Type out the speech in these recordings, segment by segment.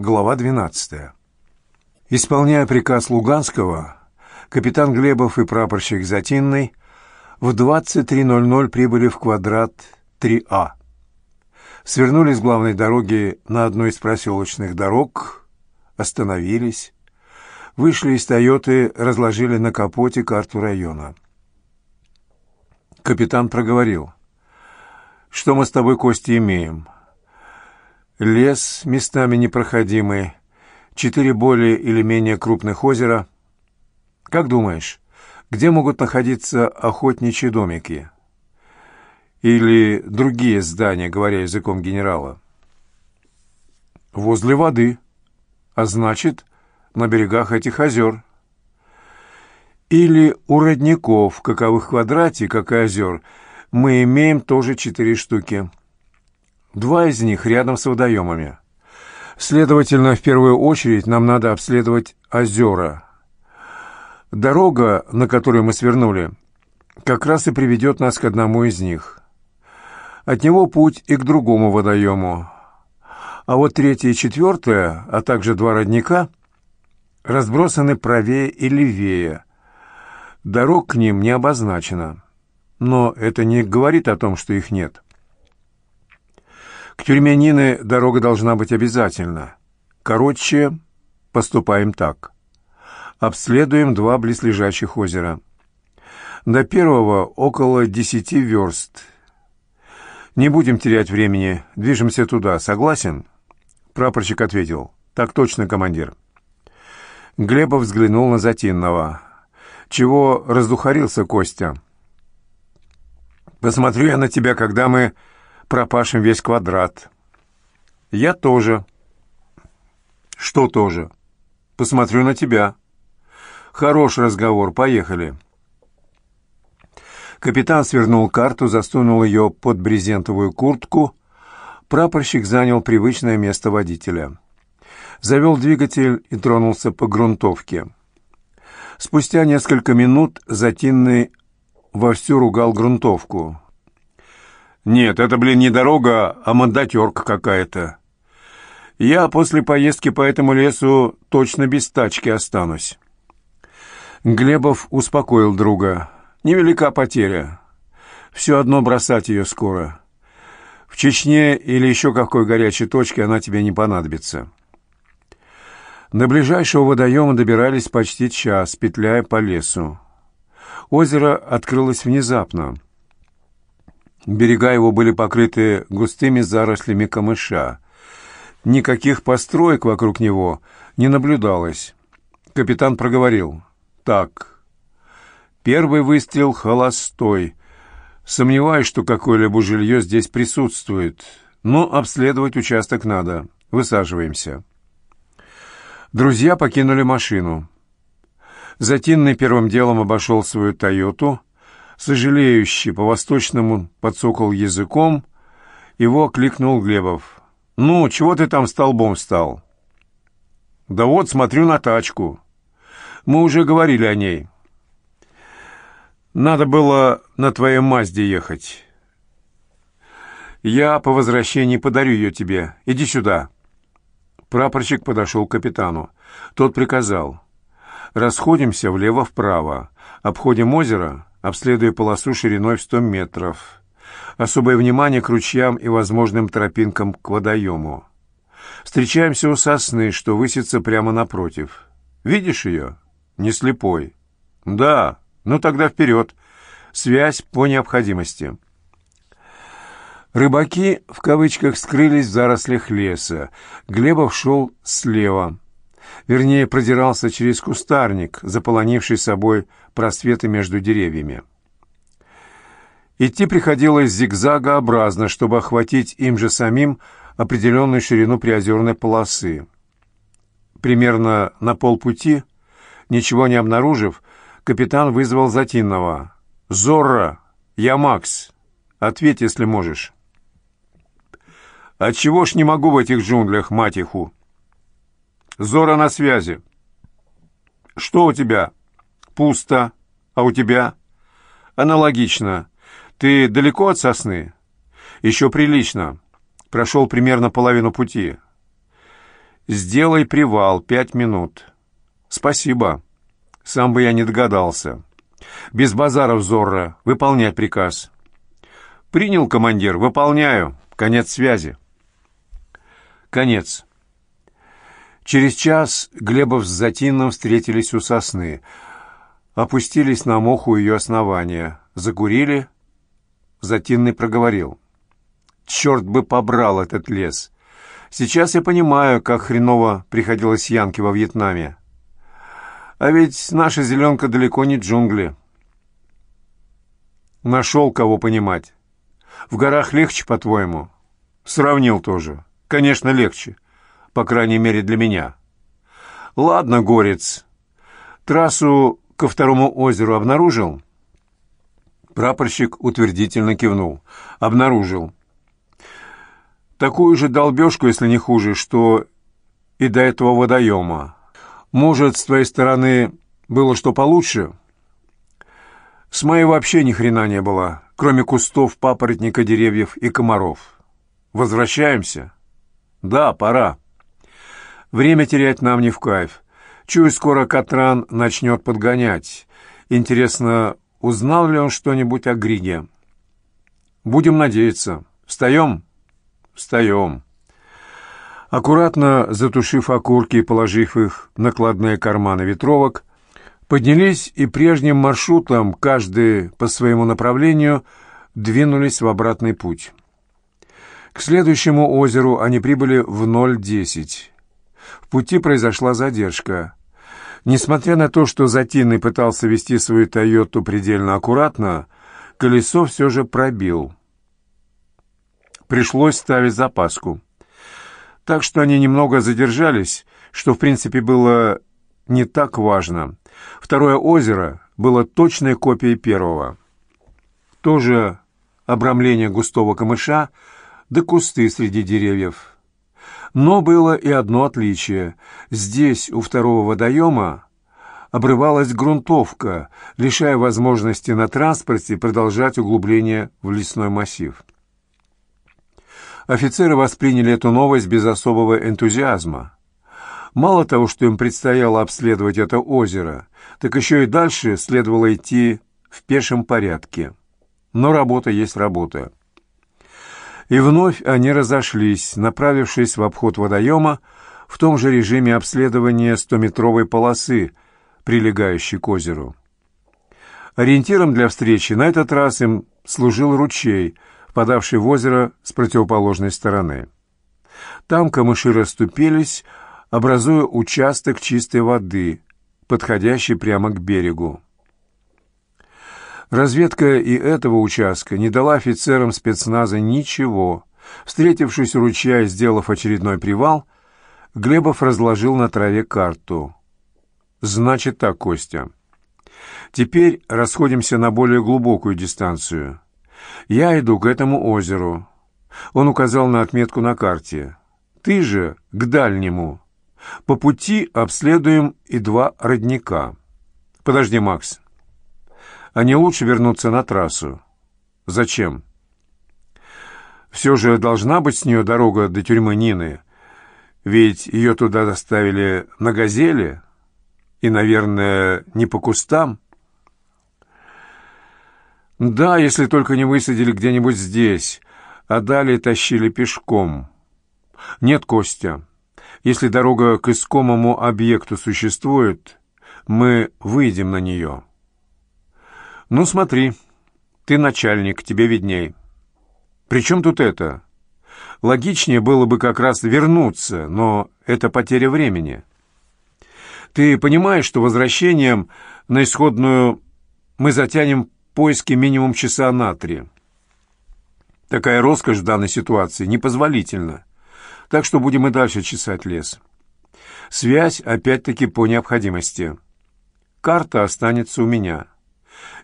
Глава 12. Исполняя приказ Луганского, капитан Глебов и прапорщик Затинный в 23.00 прибыли в квадрат 3А. Свернули с главной дороги на одну из проселочных дорог, остановились, вышли из «Тойоты», разложили на капоте карту района. Капитан проговорил. «Что мы с тобой, Костя, имеем?» Лес местами непроходимый, четыре более или менее крупных озера. Как думаешь, где могут находиться охотничьи домики? Или другие здания, говоря языком генерала? Возле воды, а значит, на берегах этих озер. Или у родников, каковых квадрате, как и озер, мы имеем тоже четыре штуки. Два из них рядом с водоемами. Следовательно, в первую очередь нам надо обследовать озера. Дорога, на которую мы свернули, как раз и приведет нас к одному из них. От него путь и к другому водоему. А вот третье и четвертое, а также два родника, разбросаны правее и левее. Дорог к ним не обозначено. Но это не говорит о том, что их нет. К тюрьме Нины дорога должна быть обязательно. Короче, поступаем так. Обследуем два близлежащих озера. До первого около десяти верст. Не будем терять времени, движемся туда. Согласен? Прапорщик ответил. Так точно, командир. Глебов взглянул на Затинного. «Чего раздухарился, Костя?» «Посмотрю я на тебя, когда мы пропашем весь квадрат. Я тоже. Что тоже? Посмотрю на тебя. Хороший разговор, поехали. Капитан свернул карту, засунул ее под брезентовую куртку. Прапорщик занял привычное место водителя. Завел двигатель и тронулся по грунтовке. Спустя несколько минут Затинный вовсю ругал грунтовку. Нет, это, блин, не дорога, а мандатерка какая-то. Я после поездки по этому лесу точно без тачки останусь. Глебов успокоил друга. Невелика потеря. Все одно бросать ее скоро. В Чечне или еще какой горячей точке она тебе не понадобится. До ближайшего водоема добирались почти час, петляя по лесу. Озеро открылось внезапно. Берега его были покрыты густыми зарослями камыша. Никаких построек вокруг него не наблюдалось. Капитан проговорил. «Так, первый выстрел холостой. Сомневаюсь, что какое-либо жилье здесь присутствует, но обследовать участок надо. Высаживаемся». Друзья покинули машину. Затинный первым делом обошел свою «Тойоту», сожалеющий, по-восточному подсокал языком, его окликнул Глебов. «Ну, чего ты там столбом стал?» «Да вот, смотрю на тачку. Мы уже говорили о ней. Надо было на твоей Мазде ехать. Я по возвращении подарю ее тебе. Иди сюда». Прапорщик подошел к капитану. Тот приказал. «Расходимся влево-вправо, обходим озеро, обследуя полосу шириной в 100 метров. Особое внимание к ручьям и возможным тропинкам к водоему. Встречаемся у сосны, что высится прямо напротив. Видишь ее? Не слепой. Да, ну тогда вперед. Связь по необходимости. Рыбаки, в кавычках, скрылись в зарослях леса. Глебов шел слева. Вернее, продирался через кустарник, заполонивший собой просветы между деревьями. Идти приходилось зигзагообразно, чтобы охватить им же самим определенную ширину приозерной полосы. Примерно на полпути, ничего не обнаружив, капитан вызвал Затинного. «Зорро! Я Макс! Ответь, если можешь!» «Отчего ж не могу в этих джунглях, мать иху?» Зора на связи. Что у тебя? Пусто. А у тебя? Аналогично. Ты далеко от сосны? Еще прилично. Прошел примерно половину пути. «Сделай привал, пять минут». «Спасибо. Сам бы я не догадался. Без базаров, Зорро. Выполнять приказ». «Принял, командир. Выполняю. Конец связи». Конец. Через час Глебов с Затином встретились у сосны. Опустились на моху ее основания. Закурили. Затинный проговорил. «Черт бы побрал этот лес! Сейчас я понимаю, как хреново приходилось Янке во Вьетнаме. А ведь наша зеленка далеко не джунгли. Нашел кого понимать. В горах легче, по-твоему? Сравнил тоже. Конечно, легче. По крайней мере, для меня. Ладно, горец. Трассу ко второму озеру обнаружил? Прапорщик утвердительно кивнул. Обнаружил. Такую же долбежку, если не хуже, что и до этого водоема. Может, с твоей стороны было что получше? С моей вообще ни хрена не было, кроме кустов, папоротника, деревьев и комаров. Возвращаемся?» «Да, пора. Время терять нам не в кайф. Чую, скоро Катран начнет подгонять. Интересно, узнал ли он что-нибудь о Григе?» «Будем надеяться. Встаем?» «Встаем». Аккуратно затушив окурки и положив их в накладные карманы ветровок, поднялись и прежним маршрутом, каждый по своему направлению, двинулись в обратный путь. К следующему озеру они прибыли в 0.10. В пути произошла задержка. Несмотря на то, что Затинный пытался вести свою «Тойоту» предельно аккуратно, колесо все же пробил. Пришлось ставить запаску. Так что они немного задержались, что, в принципе, было не так важно. Второе озеро было точной копией первого. Тоже обрамление густого камыша — да кусты среди деревьев. Но было и одно отличие. Здесь, у второго водоема, обрывалась грунтовка, лишая возможности на транспорте продолжать углубление в лесной массив. Офицеры восприняли эту новость без особого энтузиазма. Мало того, что им предстояло обследовать это озеро, так еще и дальше следовало идти в пешем порядке. Но работа есть работа. И вновь они разошлись, направившись в обход водоема в том же режиме обследования стометровой полосы, прилегающей к озеру. Ориентиром для встречи на этот раз им служил ручей, впадавший в озеро с противоположной стороны. Там камыши расступились, образуя участок чистой воды, подходящий прямо к берегу. Разведка и этого участка не дала офицерам спецназа ничего. Встретившись у ручья и сделав очередной привал, Глебов разложил на траве карту. «Значит так, Костя. Теперь расходимся на более глубокую дистанцию. Я иду к этому озеру». Он указал на отметку на карте. «Ты же к дальнему. По пути обследуем и два родника». «Подожди, Макс а не лучше вернуться на трассу. Зачем? Все же должна быть с нее дорога до тюрьмы Нины, ведь ее туда доставили на «Газели» и, наверное, не по кустам. Да, если только не высадили где-нибудь здесь, а далее тащили пешком. Нет, Костя, если дорога к искомому объекту существует, мы выйдем на нее». «Ну, смотри, ты начальник, тебе видней. При чем тут это? Логичнее было бы как раз вернуться, но это потеря времени. Ты понимаешь, что возвращением на исходную мы затянем поиски минимум часа на три. Такая роскошь в данной ситуации непозволительна. Так что будем и дальше чесать лес. Связь, опять-таки, по необходимости. Карта останется у меня».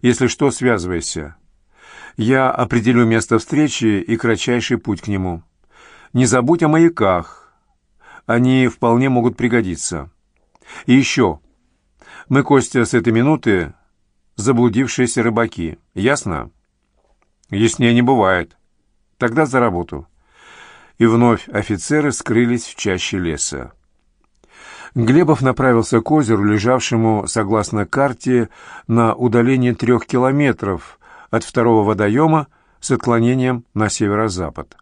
Если что, связывайся. Я определю место встречи и кратчайший путь к нему. Не забудь о маяках. Они вполне могут пригодиться. И еще. Мы, Костя, с этой минуты заблудившиеся рыбаки. Ясно? Яснее не бывает. Тогда за работу. И вновь офицеры скрылись в чаще леса. Глебов направился к озеру, лежавшему, согласно карте, на удалении трех километров от второго водоема с отклонением на северо-запад.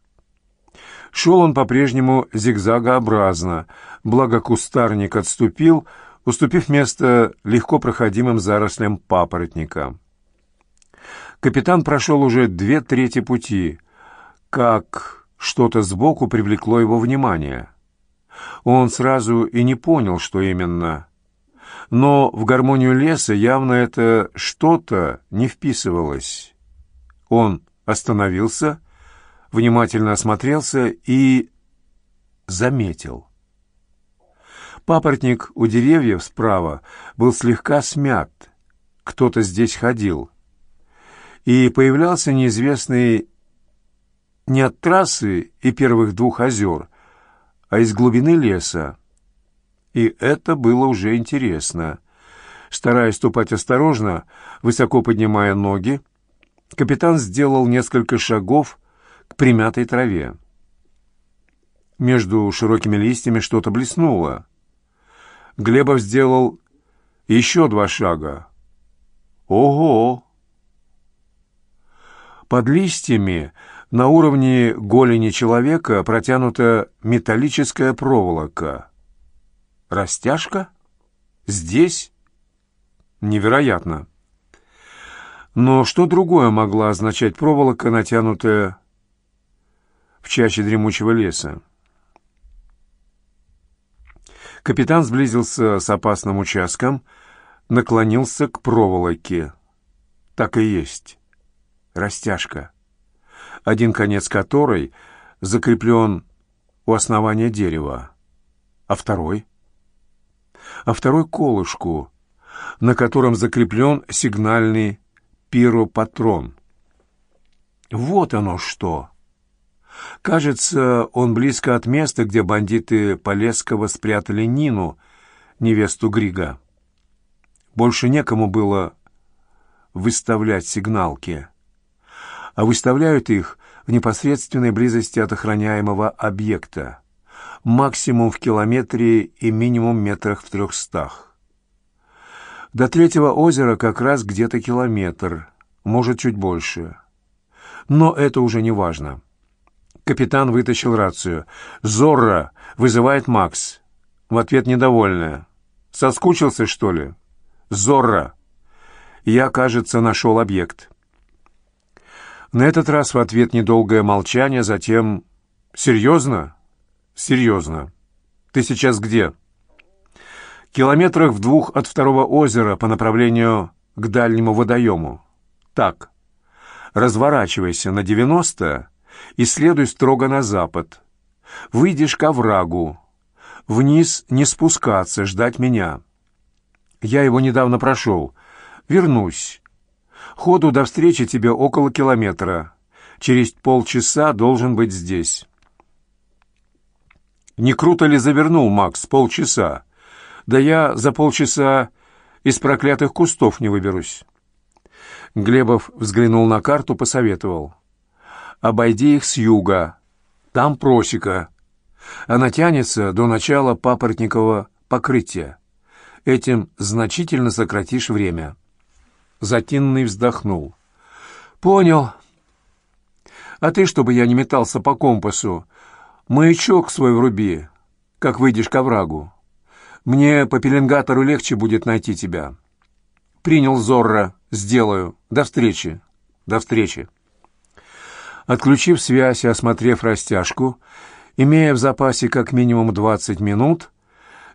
Шел он по-прежнему зигзагообразно, благо кустарник отступил, уступив место легко проходимым зарослям папоротника. Капитан прошел уже две трети пути, как что-то сбоку привлекло его внимание. Он сразу и не понял, что именно. Но в гармонию леса явно это что-то не вписывалось. Он остановился, внимательно осмотрелся и заметил. Папоротник у деревьев справа был слегка смят. Кто-то здесь ходил. И появлялся неизвестный не от трассы и первых двух озер, а из глубины леса. И это было уже интересно. Стараясь ступать осторожно, высоко поднимая ноги, капитан сделал несколько шагов к примятой траве. Между широкими листьями что-то блеснуло. Глебов сделал еще два шага. Ого! Под листьями на уровне голени человека протянута металлическая проволока. Растяжка? Здесь? Невероятно. Но что другое могла означать проволока, натянутая в чаще дремучего леса? Капитан сблизился с опасным участком, наклонился к проволоке. Так и есть. Растяжка. Один конец которой закреплен у основания дерева, а второй? А второй колышку, на котором закреплен сигнальный пиропатрон. Вот оно что! Кажется, он близко от места, где бандиты Полесского спрятали Нину, невесту Грига. Больше некому было выставлять сигналки, а выставляют их в непосредственной близости от охраняемого объекта, максимум в километре и минимум метрах в трехстах. До третьего озера как раз где-то километр, может, чуть больше. Но это уже не важно. Капитан вытащил рацию. «Зорро! Вызывает Макс!» В ответ недовольная. «Соскучился, что ли?» «Зорро! Я, кажется, нашел объект». На этот раз в ответ недолгое молчание, затем «Серьезно?» «Серьезно. Ты сейчас где?» «Километрах в двух от второго озера по направлению к дальнему водоему. Так, разворачивайся на девяносто и следуй строго на запад. Выйдешь к оврагу. Вниз не спускаться, ждать меня. Я его недавно прошел. Вернусь. Ходу до встречи тебе около километра. Через полчаса должен быть здесь. Не круто ли завернул Макс полчаса? Да я за полчаса из проклятых кустов не выберусь. Глебов взглянул на карту, посоветовал. Обойди их с юга. Там просека. Она тянется до начала папоротникового покрытия. Этим значительно сократишь время. Затинный вздохнул. «Понял. А ты, чтобы я не метался по компасу, маячок свой вруби, как выйдешь к оврагу. Мне по пеленгатору легче будет найти тебя. Принял Зорро, сделаю. До встречи. До встречи». Отключив связь и осмотрев растяжку, имея в запасе как минимум 20 минут,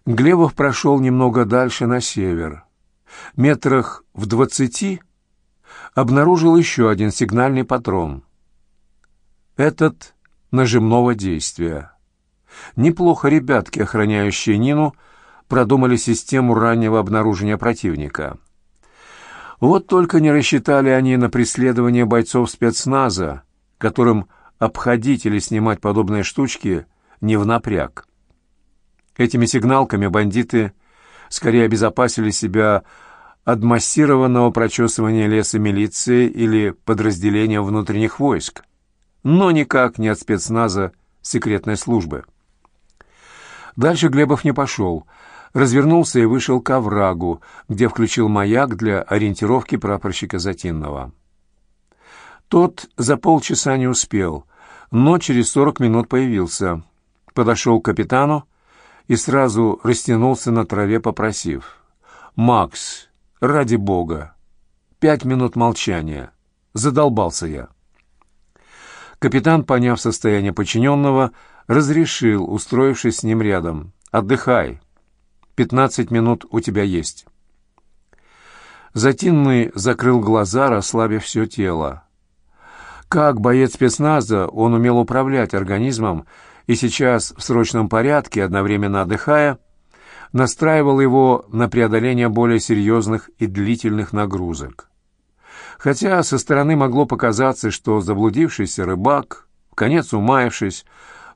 Глебов прошел немного дальше на север. Метрах в двадцати обнаружил еще один сигнальный патрон. Этот нажимного действия. Неплохо ребятки, охраняющие Нину, продумали систему раннего обнаружения противника. Вот только не рассчитали они на преследование бойцов спецназа, которым обходить или снимать подобные штучки не в напряг. Этими сигналками бандиты скорее обезопасили себя от массированного прочесывания леса милиции или подразделения внутренних войск, но никак не от спецназа секретной службы. Дальше Глебов не пошел, развернулся и вышел к оврагу, где включил маяк для ориентировки прапорщика Затинного. Тот за полчаса не успел, но через сорок минут появился. Подошел к капитану и сразу растянулся на траве, попросив. «Макс, ради бога! Пять минут молчания. Задолбался я». Капитан, поняв состояние подчиненного, разрешил, устроившись с ним рядом. «Отдыхай. Пятнадцать минут у тебя есть». Затинный закрыл глаза, расслабив все тело. Как боец спецназа, он умел управлять организмом и сейчас в срочном порядке, одновременно отдыхая, настраивал его на преодоление более серьезных и длительных нагрузок. Хотя со стороны могло показаться, что заблудившийся рыбак, в конец умаявшись,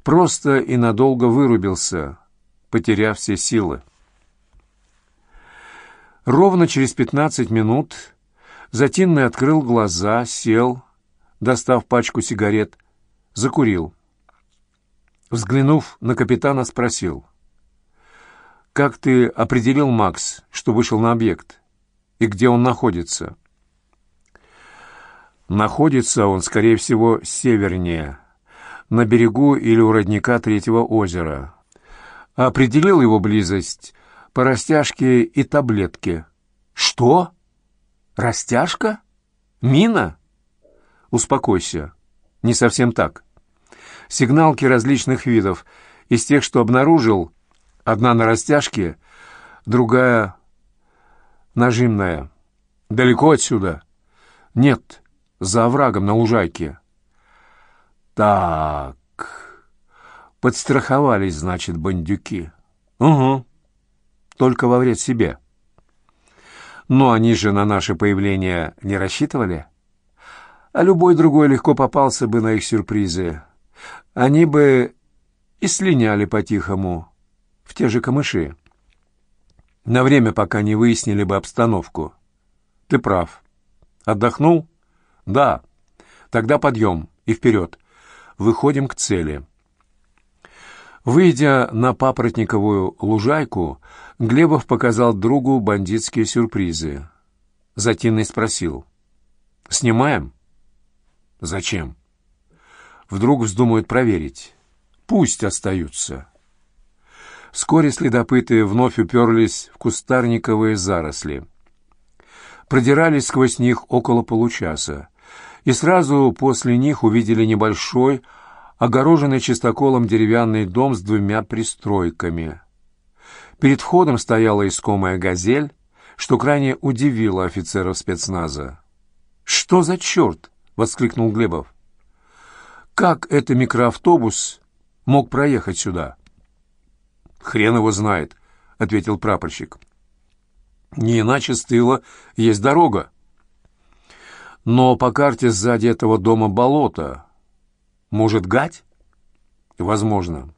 просто и надолго вырубился, потеряв все силы. Ровно через пятнадцать минут Затинный открыл глаза, сел, достав пачку сигарет, закурил. Взглянув на капитана, спросил. «Как ты определил, Макс, что вышел на объект? И где он находится?» «Находится он, скорее всего, севернее, на берегу или у родника Третьего озера. Определил его близость по растяжке и таблетке». «Что? Растяжка? Мина?» «Успокойся. Не совсем так. Сигналки различных видов. Из тех, что обнаружил, одна на растяжке, другая нажимная. Далеко отсюда?» «Нет, за оврагом на лужайке». «Так...» Подстраховались, значит, бандюки. Угу. Только во вред себе. Но они же на наше появление не рассчитывали а любой другой легко попался бы на их сюрпризы. Они бы и слиняли по-тихому в те же камыши. На время, пока не выяснили бы обстановку. Ты прав. Отдохнул? Да. Тогда подъем и вперед. Выходим к цели. Выйдя на папоротниковую лужайку, Глебов показал другу бандитские сюрпризы. Затинный спросил. «Снимаем?» Зачем? Вдруг вздумают проверить. Пусть остаются. Вскоре следопыты вновь уперлись в кустарниковые заросли. Продирались сквозь них около получаса, и сразу после них увидели небольшой, огороженный чистоколом деревянный дом с двумя пристройками. Перед входом стояла искомая газель, что крайне удивило офицеров спецназа. «Что за черт?» — воскликнул Глебов. «Как это микроавтобус мог проехать сюда?» «Хрен его знает», — ответил прапорщик. «Не иначе с тыла есть дорога. Но по карте сзади этого дома болото. Может, гать?» «Возможно.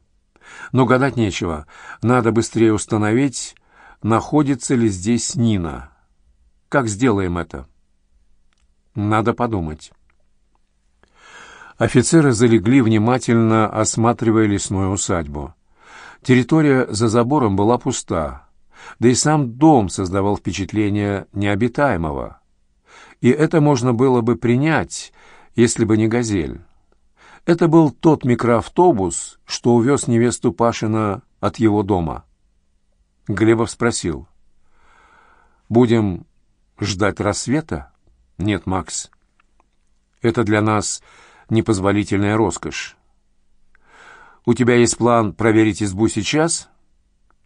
Но гадать нечего. Надо быстрее установить, находится ли здесь Нина. Как сделаем это?» «Надо подумать». Офицеры залегли, внимательно осматривая лесную усадьбу. Территория за забором была пуста, да и сам дом создавал впечатление необитаемого. И это можно было бы принять, если бы не «Газель». Это был тот микроавтобус, что увез невесту Пашина от его дома. Глебов спросил. «Будем ждать рассвета?» «Нет, Макс. Это для нас непозволительная роскошь. У тебя есть план проверить избу сейчас?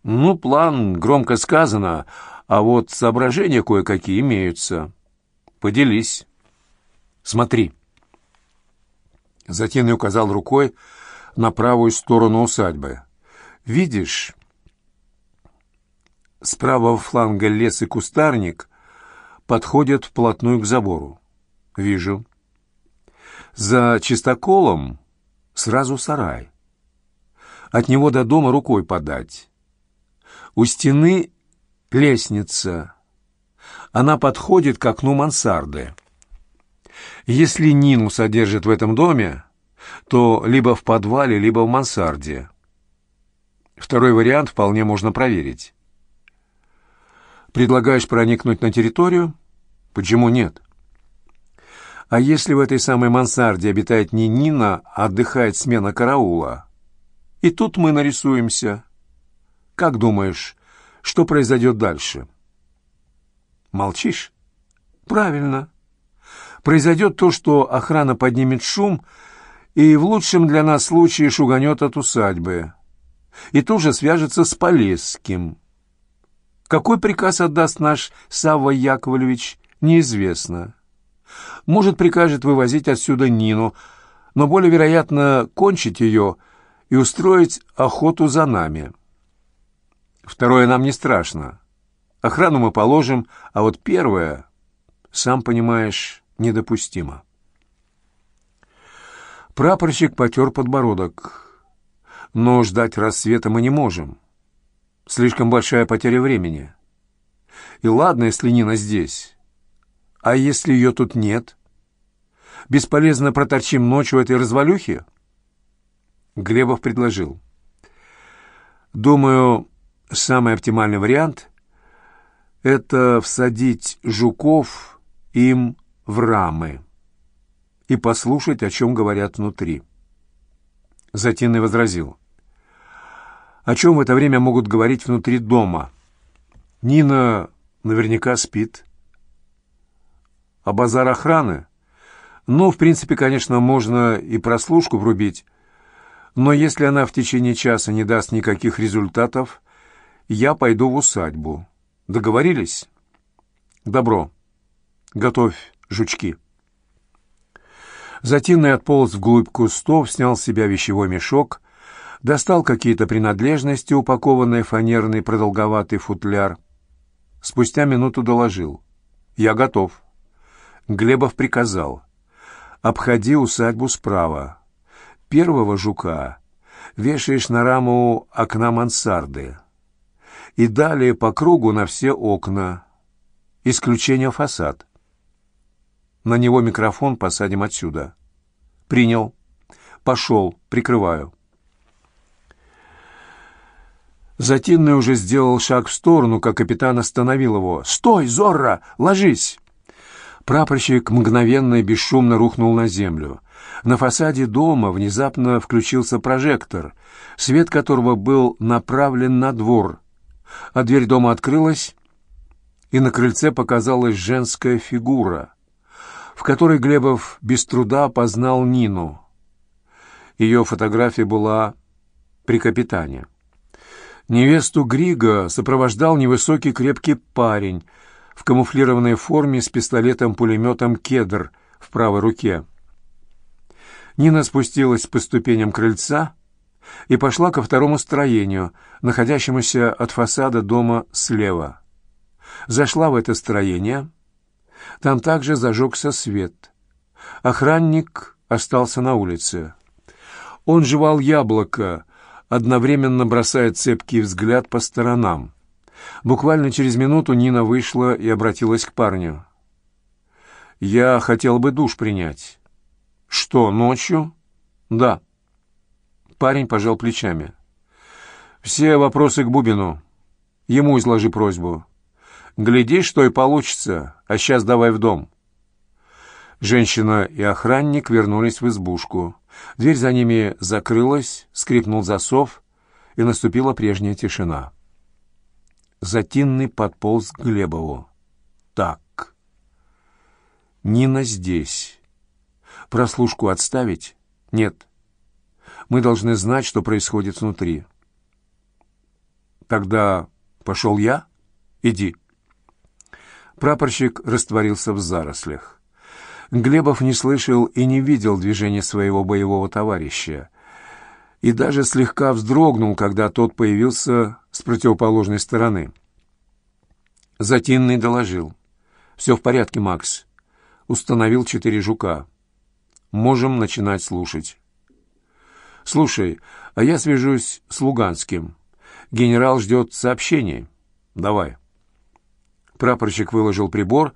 Ну, план громко сказано, а вот соображения кое-какие имеются. Поделись. Смотри. Затем я указал рукой на правую сторону усадьбы. Видишь, с правого фланга лес и кустарник подходят вплотную к забору. Вижу. За чистоколом сразу сарай. От него до дома рукой подать. У стены лестница. Она подходит к окну мансарды. Если Нину содержат в этом доме, то либо в подвале, либо в мансарде. Второй вариант вполне можно проверить. Предлагаешь проникнуть на территорию? Почему нет? А если в этой самой мансарде обитает не Нина, а отдыхает смена караула? И тут мы нарисуемся. Как думаешь, что произойдет дальше? Молчишь? Правильно. Произойдет то, что охрана поднимет шум и в лучшем для нас случае шуганет от усадьбы. И тут же свяжется с Полесским. Какой приказ отдаст наш Савва Яковлевич, неизвестно. Может, прикажет вывозить отсюда Нину, но более вероятно кончить ее и устроить охоту за нами. Второе нам не страшно. Охрану мы положим, а вот первое, сам понимаешь, недопустимо. Прапорщик потер подбородок. Но ждать рассвета мы не можем. Слишком большая потеря времени. И ладно, если Нина здесь. А если ее тут нет? Бесполезно проторчим ночью в этой развалюхе? Глебов предложил. Думаю, самый оптимальный вариант — это всадить жуков им в рамы и послушать, о чем говорят внутри. Затинный возразил. О чем в это время могут говорить внутри дома? Нина наверняка спит. А базар охраны? Ну, в принципе, конечно, можно и прослушку врубить, но если она в течение часа не даст никаких результатов, я пойду в усадьбу. Договорились? Добро. Готовь жучки. Затинный отполз вглубь кустов, снял с себя вещевой мешок, достал какие-то принадлежности, упакованные фанерный продолговатый футляр. Спустя минуту доложил. «Я готов». Глебов приказал. «Обходи усадьбу справа. Первого жука вешаешь на раму окна мансарды. И далее по кругу на все окна. Исключение фасад. На него микрофон посадим отсюда». «Принял. Пошел. Прикрываю». Затинный уже сделал шаг в сторону, как капитан остановил его. «Стой, Зорро! Ложись!» Прапорщик мгновенно и бесшумно рухнул на землю. На фасаде дома внезапно включился прожектор, свет которого был направлен на двор. А дверь дома открылась, и на крыльце показалась женская фигура, в которой Глебов без труда опознал Нину. Ее фотография была при капитане. Невесту Грига сопровождал невысокий крепкий парень — в камуфлированной форме с пистолетом-пулеметом «Кедр» в правой руке. Нина спустилась по ступеням крыльца и пошла ко второму строению, находящемуся от фасада дома слева. Зашла в это строение. Там также зажегся свет. Охранник остался на улице. Он жевал яблоко, одновременно бросая цепкий взгляд по сторонам. Буквально через минуту Нина вышла и обратилась к парню. «Я хотел бы душ принять». «Что, ночью?» «Да». Парень пожал плечами. «Все вопросы к Бубину. Ему изложи просьбу. Гляди, что и получится, а сейчас давай в дом». Женщина и охранник вернулись в избушку. Дверь за ними закрылась, скрипнул засов, и наступила прежняя тишина. Затинный подполз к Глебову. «Так, Нина здесь. Прослушку отставить? Нет. Мы должны знать, что происходит внутри». «Тогда пошел я? Иди». Прапорщик растворился в зарослях. Глебов не слышал и не видел движения своего боевого товарища и даже слегка вздрогнул, когда тот появился с противоположной стороны. Затинный доложил. «Все в порядке, Макс. Установил четыре жука. Можем начинать слушать». «Слушай, а я свяжусь с Луганским. Генерал ждет сообщений. Давай». Прапорщик выложил прибор,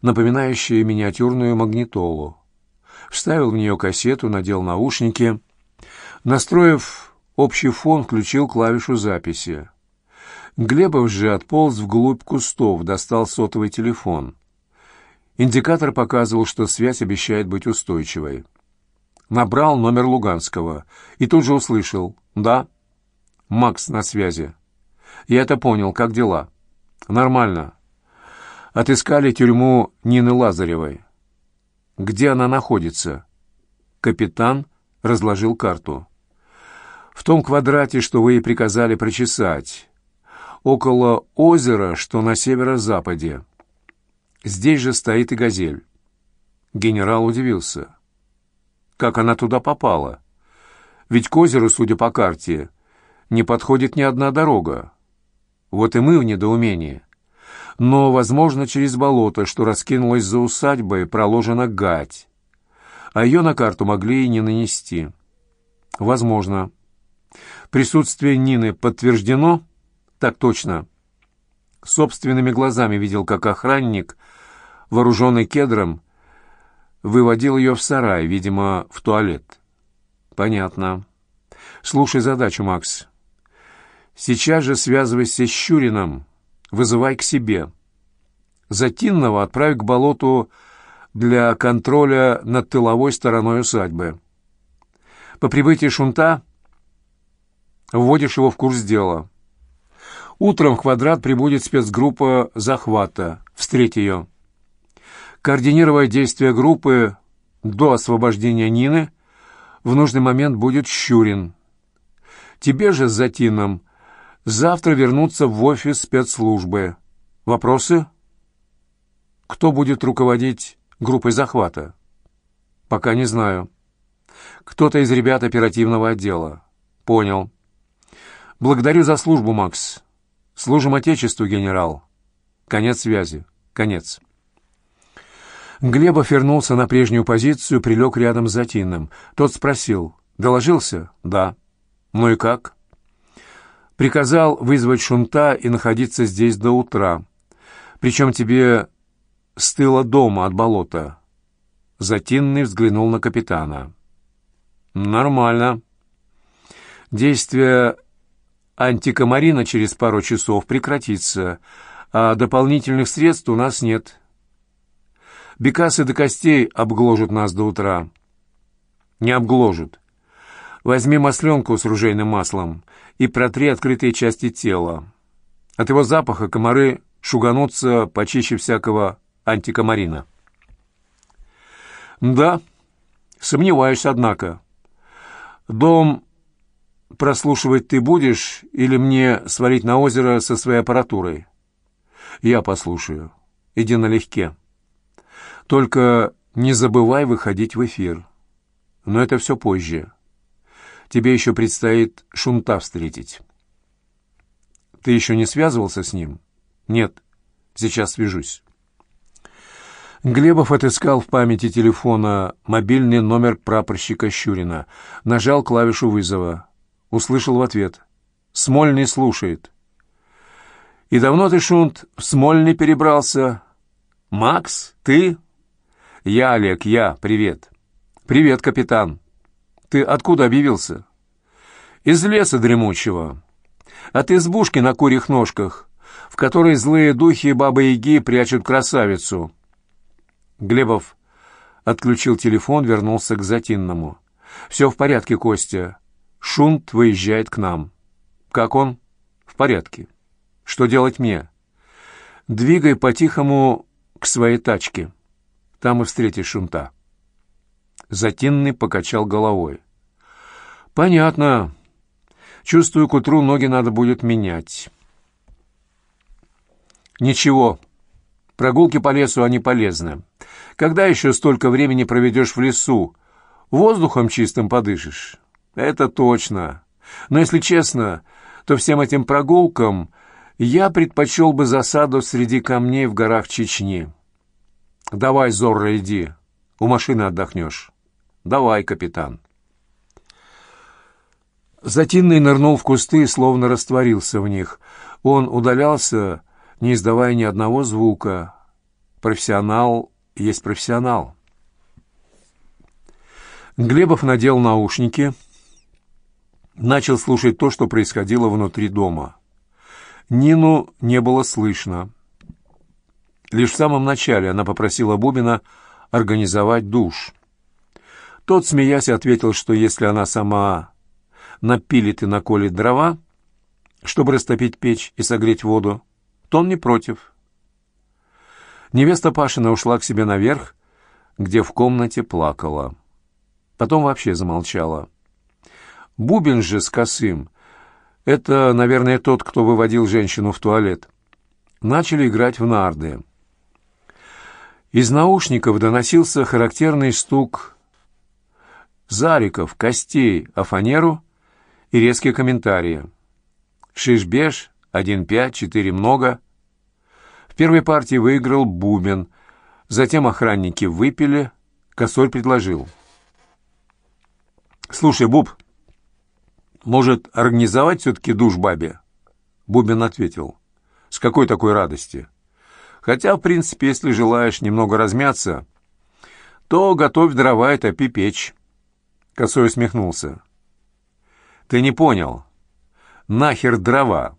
напоминающий миниатюрную магнитолу. Вставил в нее кассету, надел наушники — Настроив общий фон, включил клавишу записи. Глебов же отполз вглубь кустов, достал сотовый телефон. Индикатор показывал, что связь обещает быть устойчивой. Набрал номер Луганского и тут же услышал «Да, Макс на связи». Я это понял, как дела? Нормально. Отыскали тюрьму Нины Лазаревой. Где она находится? Капитан разложил карту. В том квадрате, что вы ей приказали прочесать. Около озера, что на северо-западе. Здесь же стоит и газель. Генерал удивился. Как она туда попала? Ведь к озеру, судя по карте, не подходит ни одна дорога. Вот и мы в недоумении. Но, возможно, через болото, что раскинулось за усадьбой, проложена гать. А ее на карту могли и не нанести. Возможно. Присутствие Нины подтверждено? Так точно. Собственными глазами видел, как охранник, вооруженный кедром, выводил ее в сарай, видимо, в туалет. Понятно. Слушай задачу, Макс. Сейчас же связывайся с Щурином, вызывай к себе. Затинного отправь к болоту для контроля над тыловой стороной усадьбы. По прибытии шунта вводишь его в курс дела. Утром в квадрат прибудет спецгруппа захвата. Встреть ее. Координировать действия группы до освобождения Нины в нужный момент будет Щурин. Тебе же с Затином завтра вернуться в офис спецслужбы. Вопросы? Кто будет руководить группой захвата? Пока не знаю. Кто-то из ребят оперативного отдела. Понял. Благодарю за службу, Макс. Служим Отечеству, генерал. Конец связи. Конец. Глебов вернулся на прежнюю позицию, прилег рядом с Затинным. Тот спросил. «Доложился?» «Да». «Ну и как?» «Приказал вызвать шунта и находиться здесь до утра. Причем тебе с дома от болота». Затинный взглянул на капитана. «Нормально. Действие антикомарина через пару часов прекратится, а дополнительных средств у нас нет. Бекасы до костей обгложат нас до утра». «Не обгложат. Возьми масленку с ружейным маслом и протри открытые части тела. От его запаха комары шуганутся почище всякого антикомарина». «Да, сомневаюсь, однако. Дом прослушивать ты будешь или мне свалить на озеро со своей аппаратурой?» «Я послушаю. Иди налегке. Только не забывай выходить в эфир. Но это все позже. Тебе еще предстоит шунта встретить». «Ты еще не связывался с ним?» «Нет. Сейчас свяжусь». Глебов отыскал в памяти телефона мобильный номер прапорщика Щурина. Нажал клавишу вызова. Услышал в ответ. «Смольный слушает». «И давно ты, Шунт, в Смольный перебрался?» «Макс, ты?» «Я, Олег, я. Привет». «Привет, капитан. Ты откуда объявился?» «Из леса дремучего. От избушки на курьих ножках, в которой злые духи бабы-яги прячут красавицу». Глебов отключил телефон, вернулся к Затинному. «Все в порядке, Костя. Шунт выезжает к нам». «Как он?» «В порядке. Что делать мне?» «Двигай по-тихому к своей тачке. Там и встретишь Шунта». Затинный покачал головой. «Понятно. Чувствую, к утру ноги надо будет менять». «Ничего. Прогулки по лесу, они полезны. Когда еще столько времени проведешь в лесу? Воздухом чистым подышишь? Это точно. Но если честно, то всем этим прогулкам я предпочел бы засаду среди камней в горах Чечни. Давай, Зорро, иди. У машины отдохнешь. Давай, капитан. Затинный нырнул в кусты и словно растворился в них. Он удалялся, не издавая ни одного звука. Профессионал есть профессионал. Глебов надел наушники, начал слушать то, что происходило внутри дома. Нину не было слышно. Лишь в самом начале она попросила Бубина организовать душ. Тот, смеясь, ответил, что если она сама напилит и наколет дрова, чтобы растопить печь и согреть воду, то он не против. Невеста Пашина ушла к себе наверх, где в комнате плакала. Потом вообще замолчала. Бубен же с косым — это, наверное, тот, кто выводил женщину в туалет. Начали играть в нарды. Из наушников доносился характерный стук зариков, костей о фанеру и резкие комментарии. Шишбеш, 1-5, 4 много. В первой партии выиграл Бубен. Затем охранники выпили. Косой предложил. «Слушай, Буб, может, организовать все-таки душ бабе?» Бубен ответил. «С какой такой радости?» Хотя, в принципе, если желаешь немного размяться, то готовь дрова и топи печь. Косой усмехнулся. Ты не понял. Нахер дрова.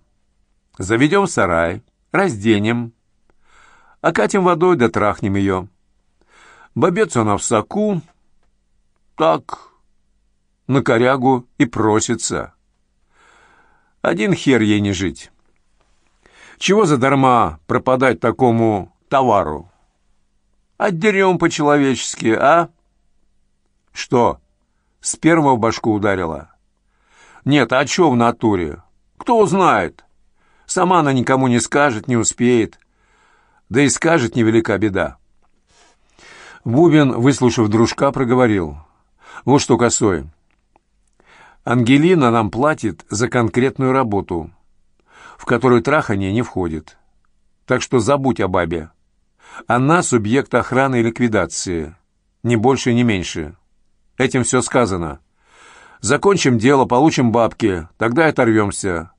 Заведем сарай, разденем, окатим водой да трахнем ее. Бобец она в соку, так, на корягу и просится. Один хер ей не жить. Чего задарма пропадать такому товару? Отдерем по-человечески, а? Что, сперма в башку ударила? Нет, а чё в натуре? Кто узнает? Сама она никому не скажет, не успеет. Да и скажет, невелика беда. Бубин, выслушав дружка, проговорил. Вот что, Косой. Ангелина нам платит за конкретную работу — в которую трахание не входит. Так что забудь о бабе. Она субъект охраны и ликвидации. Ни больше, ни меньше. Этим все сказано. Закончим дело, получим бабки, тогда и оторвемся.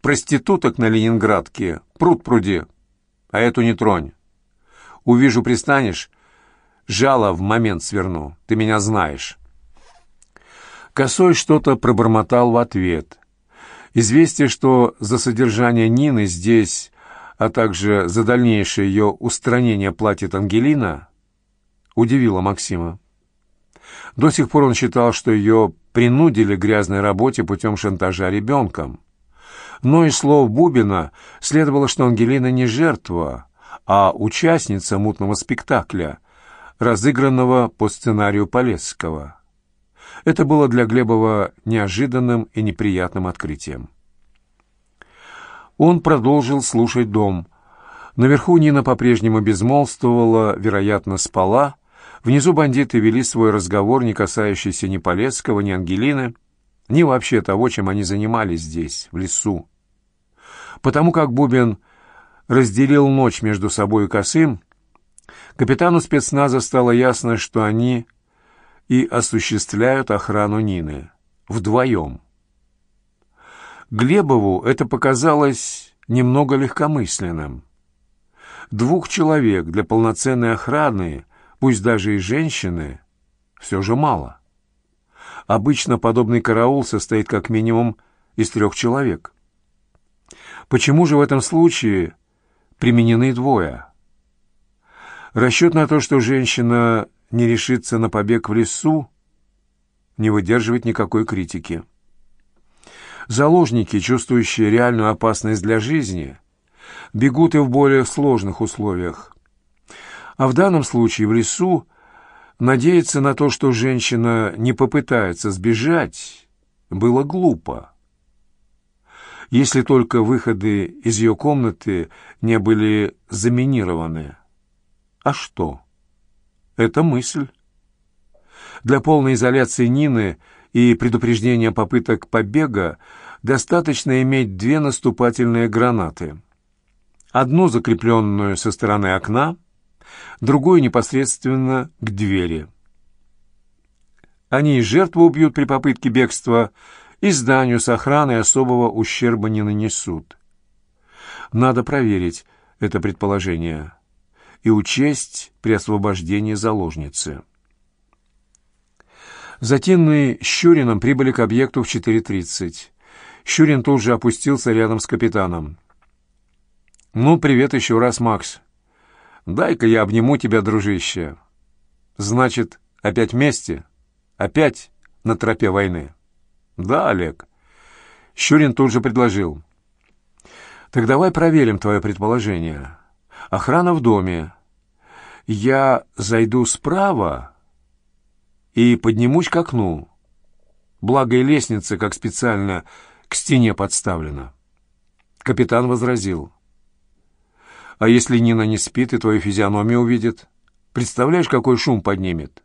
Проституток на Ленинградке, пруд пруди. А эту не тронь. Увижу, пристанешь, жало в момент сверну. Ты меня знаешь. Косой что-то пробормотал в ответ. Известие, что за содержание Нины здесь, а также за дальнейшее ее устранение платит Ангелина, удивило Максима. До сих пор он считал, что ее принудили к грязной работе путем шантажа ребенком. Но из слов Бубина следовало, что Ангелина не жертва, а участница мутного спектакля, разыгранного по сценарию Полесского. Это было для Глебова неожиданным и неприятным открытием. Он продолжил слушать дом. Наверху Нина по-прежнему безмолвствовала, вероятно, спала. Внизу бандиты вели свой разговор, не касающийся ни Полецкого, ни Ангелины, ни вообще того, чем они занимались здесь, в лесу. Потому как Бубин разделил ночь между собой и Косым, капитану спецназа стало ясно, что они и осуществляют охрану Нины. Вдвоем. Глебову это показалось немного легкомысленным. Двух человек для полноценной охраны, пусть даже и женщины, все же мало. Обычно подобный караул состоит как минимум из трех человек. Почему же в этом случае применены двое? Расчет на то, что женщина не решится на побег в лесу, не выдерживает никакой критики. Заложники, чувствующие реальную опасность для жизни, бегут и в более сложных условиях. А в данном случае в лесу надеяться на то, что женщина не попытается сбежать, было глупо. Если только выходы из ее комнаты не были заминированы. А что? Это мысль. Для полной изоляции Нины и предупреждения попыток побега достаточно иметь две наступательные гранаты. Одну закрепленную со стороны окна, другую непосредственно к двери. Они и жертву убьют при попытке бегства, и зданию с охраной особого ущерба не нанесут. Надо проверить это предположение и учесть при освобождении заложницы. Затем мы с Щурином прибыли к объекту в 4.30. Щурин тут же опустился рядом с капитаном. «Ну, привет еще раз, Макс. Дай-ка я обниму тебя, дружище. Значит, опять вместе? Опять на тропе войны?» «Да, Олег». Щурин тут же предложил. «Так давай проверим твое предположение. Охрана в доме. Я зайду справа и поднимусь к окну. Благо и лестница, как специально, к стене подставлена». Капитан возразил. «А если Нина не спит и твою физиономию увидит? Представляешь, какой шум поднимет?»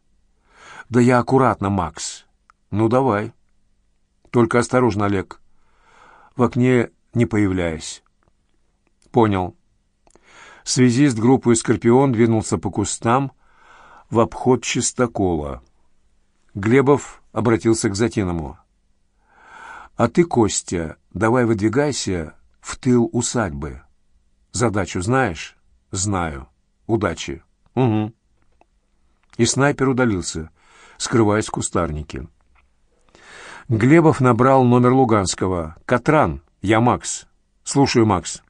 «Да я аккуратно, Макс. Ну, давай». «Только осторожно, Олег в окне не появляясь. «Понял». Связист группы «Скорпион» двинулся по кустам в обход чистокола. Глебов обратился к Затиному. «А ты, Костя, давай выдвигайся в тыл усадьбы. Задачу знаешь?» «Знаю. Удачи». «Угу». И снайпер удалился, скрываясь в кустарнике. Глебов набрал номер Луганского. «Катран, я Макс. Слушаю, Макс».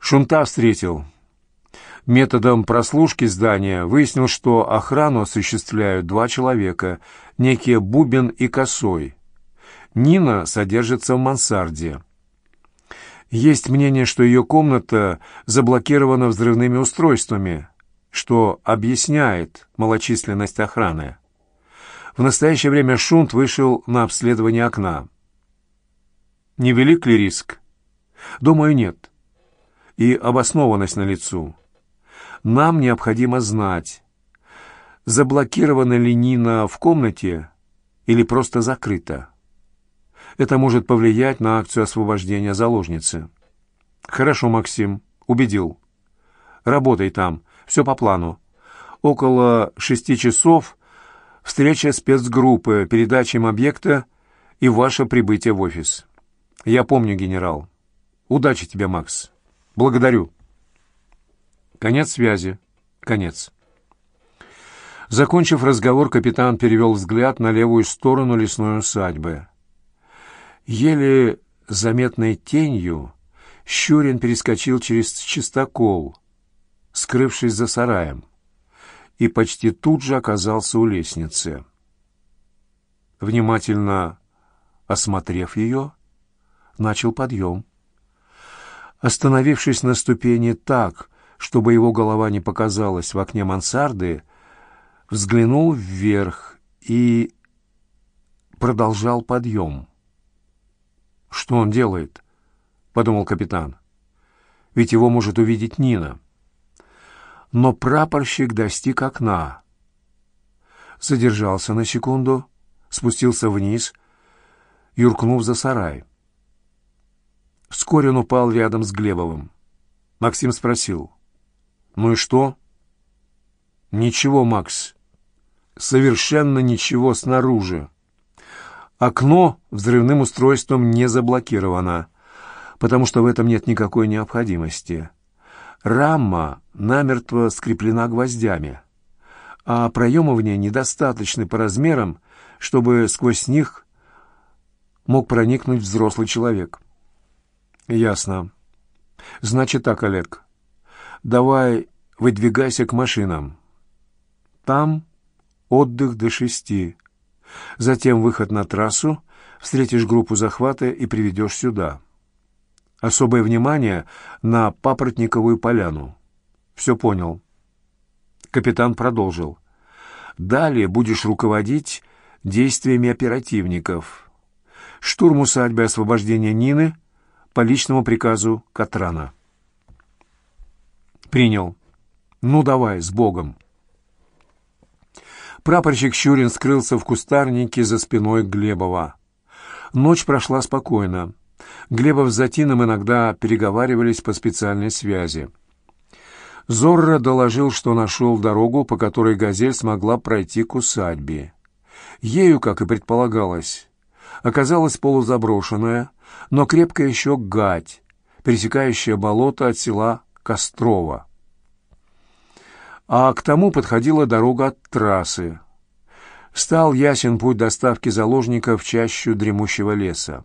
Шунта встретил. Методом прослушки здания выяснил, что охрану осуществляют два человека, некие Бубин и Косой. Нина содержится в мансарде. Есть мнение, что ее комната заблокирована взрывными устройствами, что объясняет малочисленность охраны. В настоящее время Шунт вышел на обследование окна. Невелик ли риск? Думаю, нет. И обоснованность налицу. Нам необходимо знать, заблокирована ли Нина в комнате или просто закрыта. Это может повлиять на акцию освобождения заложницы. Хорошо, Максим, убедил. Работай там, все по плану. Около шести часов встреча спецгруппы, передача им объекта и ваше прибытие в офис. Я помню, генерал. Удачи тебе, Макс. Благодарю. Конец связи. Конец. Закончив разговор, капитан перевел взгляд на левую сторону лесной усадьбы. Еле заметной тенью Щурин перескочил через чистокол, скрывшись за сараем и почти тут же оказался у лестницы. Внимательно осмотрев ее, начал подъем. Остановившись на ступени так, чтобы его голова не показалась в окне мансарды, взглянул вверх и продолжал подъем. «Что он делает?» — подумал капитан. «Ведь его может увидеть Нина» но прапорщик достиг окна. Задержался на секунду, спустился вниз, юркнув за сарай. Вскоре он упал рядом с Глебовым. Максим спросил. «Ну и что?» «Ничего, Макс. Совершенно ничего снаружи. Окно взрывным устройством не заблокировано, потому что в этом нет никакой необходимости. Рама намертво скреплена гвоздями, а проемы в ней недостаточны по размерам, чтобы сквозь них мог проникнуть взрослый человек. Ясно. Значит так, Олег. Давай выдвигайся к машинам. Там отдых до шести. Затем выход на трассу, встретишь группу захвата и приведешь сюда. Особое внимание на Папоротниковую поляну. Все понял. Капитан продолжил. Далее будешь руководить действиями оперативников. Штурм усадьбы освобождения Нины по личному приказу Катрана. Принял. Ну давай, с Богом. Прапорщик Щурин скрылся в кустарнике за спиной Глебова. Ночь прошла спокойно. Глебов с Затином иногда переговаривались по специальной связи. Зорро доложил, что нашел дорогу, по которой «Газель» смогла пройти к усадьбе. Ею, как и предполагалось, оказалась полузаброшенная, но крепкая еще гать, пересекающая болото от села Кострова. А к тому подходила дорога от трассы. Стал ясен путь доставки заложников в чащу дремущего леса.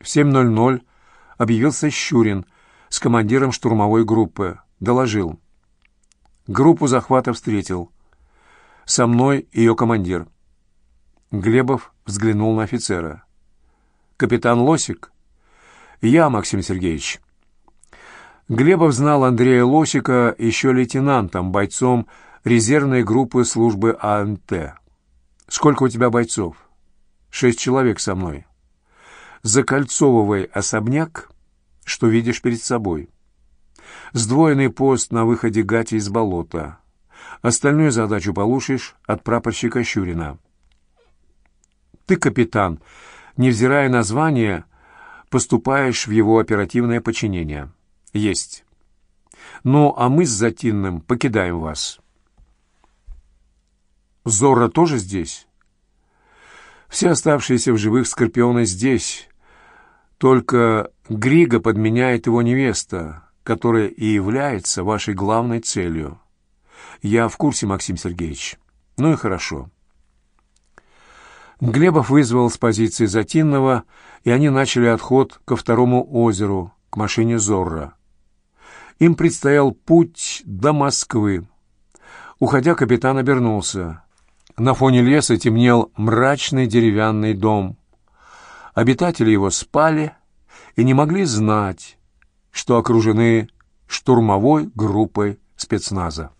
В 7.00 объявился Щурин, с командиром штурмовой группы. Доложил. Группу захвата встретил. Со мной ее командир. Глебов взглянул на офицера. «Капитан Лосик?» «Я, Максим Сергеевич». Глебов знал Андрея Лосика еще лейтенантом, бойцом резервной группы службы АНТ. «Сколько у тебя бойцов?» «Шесть человек со мной». «Закольцовывай особняк, что видишь перед собой». «Сдвоенный пост на выходе Гати из болота». Остальную задачу получишь от прапорщика Щурина. Ты, капитан, невзирая на звание, поступаешь в его оперативное подчинение. Есть. Ну, а мы с Затинным покидаем вас. Зора тоже здесь? Все оставшиеся в живых Скорпионы здесь. Только Грига подменяет его невеста, которая и является вашей главной целью. Я в курсе, Максим Сергеевич. Ну и хорошо. Глебов вызвал с позиции Затинного, и они начали отход ко второму озеру, к машине Зорро. Им предстоял путь до Москвы. Уходя, капитан обернулся. На фоне леса темнел мрачный деревянный дом. Обитатели его спали и не могли знать, что окружены штурмовой группой спецназа.